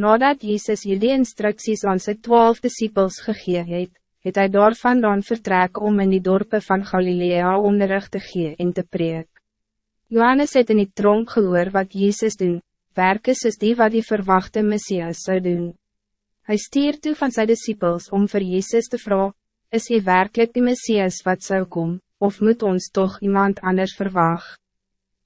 Nadat Jezus hierdie instructies aan sy twaalf disciples gegee het, het hy daarvandaan vertrek om in die dorpen van Galilea onderricht te gee en te preek. Johannes het in die tronk gehoor wat Jezus doen, werke soos die wat die verwachte Messias zou doen. Hij stier toe van zijn disciples om voor Jezus te vragen: is hy werkelijk die Messias wat zou komen, of moet ons toch iemand anders verwachten?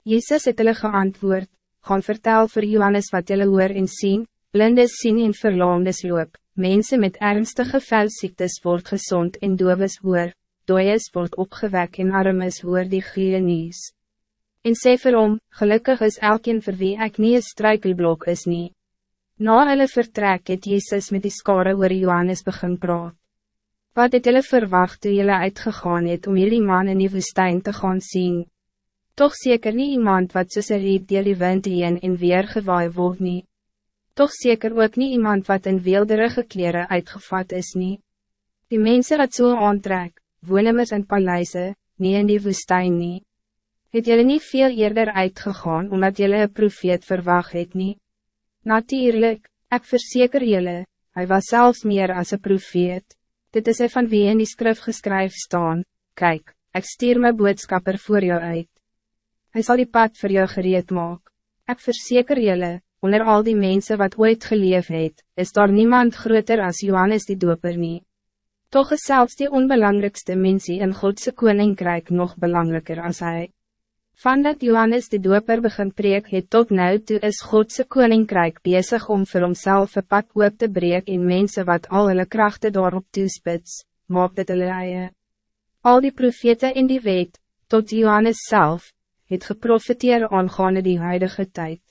Jezus het hulle geantwoord, gaan vertel voor Johannes wat julle hoor en sien, blindes sien en verlaamdes loop, mensen met ernstige velziektes word gezond en doofes hoor, dooies word opgewek en armes hoor die goeie nieuws. En sê vir hom, gelukkig is elkeen vir wie ek nie een struikelblok is nie. Na hulle vertrek het Jezus met die skare oor Johannes begin praat. Wat het hulle verwacht toe julle uitgegaan het om jullie man in die woestijn te gaan zien? Toch zeker niet iemand wat soos een riep die die wind heen en weer gewaai word nie toch zeker ook niet iemand wat in weelderige kleren uitgevat is niet. Die mensen wat zo so aantrek, woon immers in paleise, niet in die woestijn niet. Het jullie niet veel eerder uitgegaan omdat jullie een profeet verwacht het niet? Natuurlijk, ik verzeker jullie, hij was zelfs meer als een profeet. Dit is hij van wie in die skrif geskryf staan, kijk, ik stuur mijn boodskapper voor jou uit. Hij zal die pad voor jou gereed maken. Ik verzeker jullie, onder al die mensen wat ooit geleef het, is daar niemand groter als Johannes die doper nie. Toch is zelfs die onbelangrijkste mensie in Godse koninkrijk nog belangrijker als hij. Van dat Johannes de doper begin preek het tot nu toe is Godse koninkrijk bezig om voor homself een pad op te breek in mensen wat al hulle krachten daarop toespits, maak dit hulle eie. Al die profete in die wet, tot Johannes zelf, het geprofiteer aangaande die huidige tijd.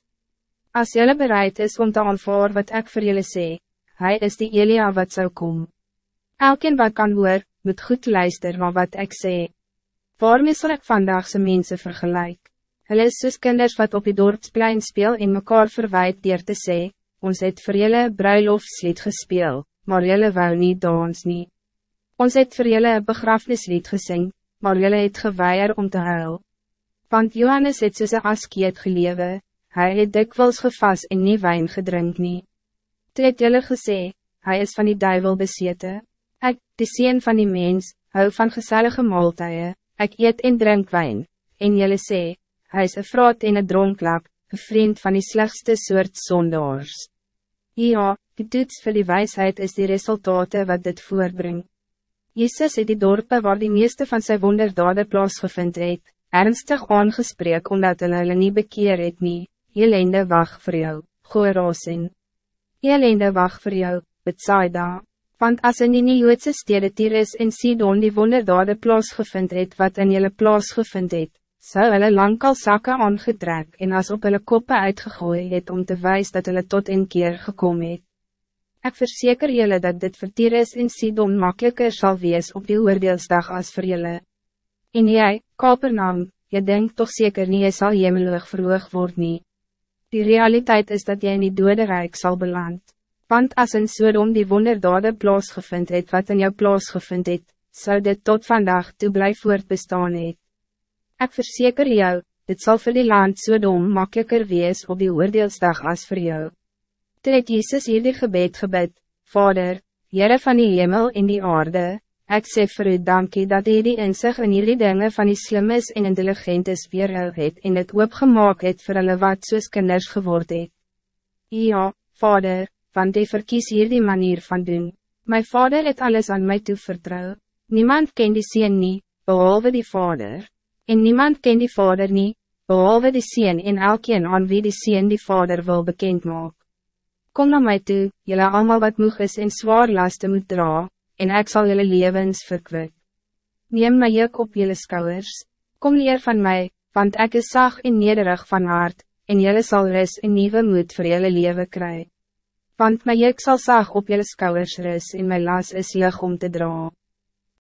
Als jullie bereid is om te aanvaar wat ik voor jullie zeg, hij is die Elia wat zou komen. Elkeen wat kan hoor, moet goed luisteren naar wat ik zeg. Waarmee zal ik vandaag zijn mensen vergelijk? Hulle is soos kinders wat op die dorpsplein speel en mekaar verwijt dier te sê, ons het vir julle bruiloftslied gespeel, maar julle wou nie dans nie. Ons het vir julle begrafnislied gesing, maar julle het geweier om te huil. Want Johannes het soos een askeet gelewe, Hij het dikwijls gevat en nie wijn gedrink nie. Toe het julle gesê, hy is van die duivel besete. Ek, die sien van die mens, hou van gezellige maaltuie, ek eet en drink wijn, en julle sê, hy is een vraat en een dronklap, een vriend van die slechtste soort zondaars. Ja, die toets vir die wijsheid is die resultate wat dit voorbring. Jezus het die dorpe waar die meeste van zijn wonderdade plaasgevind het, ernstig aangespreek omdat hulle hulle nie bekeer het nie. Elende wacht voor jou, Goerosin. Elende wacht voor jou, Betsaida. Want as in die Joodse stede Tyrus en Sidon die wonderdade plaasgevind het wat in julle plaasgevind het, sou hulle lang al sakke aangetrek en as op hulle koppe uitgegooi het om te wijzen dat hulle tot een keer gekomen het. Ik verzeker jullie dat dit voor Tyrus en Sidon makkelijker zal wees op die oordeelsdag als voor jullie. En jij, Kapernaam, je denkt toch zeker niet je zal jemelig verhoog worden niet. Die realiteit is dat jy in die dode rijk sal beland. Want as in Sodom die wonderdade plaasgevind het wat in jou plaasgevind het, sou dit tot vandaag toe bly voortbestaan het. Ek verzeker jou, dit zal voor die land Sodom makkelijker wees op die oordeelsdag als voor jou. Toe het Jesus hierdie gebed gebed, Vader, Jere van die hemel en die aarde, Ik sê vir u dankie dat hy die inzicht in jullie dingen van die slimmes en intelligentes weerhou het en het oopgemaak het vir hulle wat soos kinders geword het. Ja, vader, want hy verkies hier die manier van doen. Mijn vader het alles aan mij toe vertrouw. Niemand ken die sien nie, behalve die vader. En niemand ken die vader nie, behalve die sien en elkeen aan wie die sien die vader wil bekend maak. Kom naar mij toe, jullie allemaal wat moeg is en zwaar lasten moet dragen en ik zal jullie levens verkwik. Neem my juk op jullie schouders, kom leer van mij, want ik is zacht en nederig van hart, en jullie zal res en nieuwe moed voor jullie leven krijgen. Want my juk zal zacht op jullie schouders res en my las is lig om te dragen.